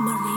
Maria.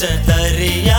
பச்சை தரியா